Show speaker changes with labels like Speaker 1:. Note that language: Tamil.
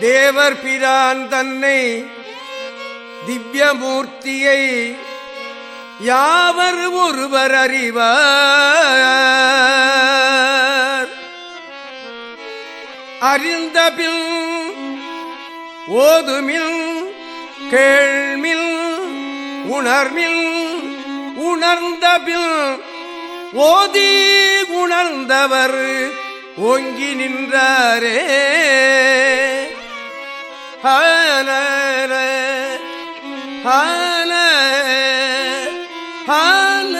Speaker 1: தேவர் பிரான் தன்னை திவ்யமூர்த்தியை யாவர் ஒருவர் அறிவார்? அறிந்தபின் ஓதுமில் கேள்மில் உணர்மில் உணர்ந்தபில் ஓதி உணர்ந்தவர் ஓங்கி நின்றாரே. ஹான ஹான ஹான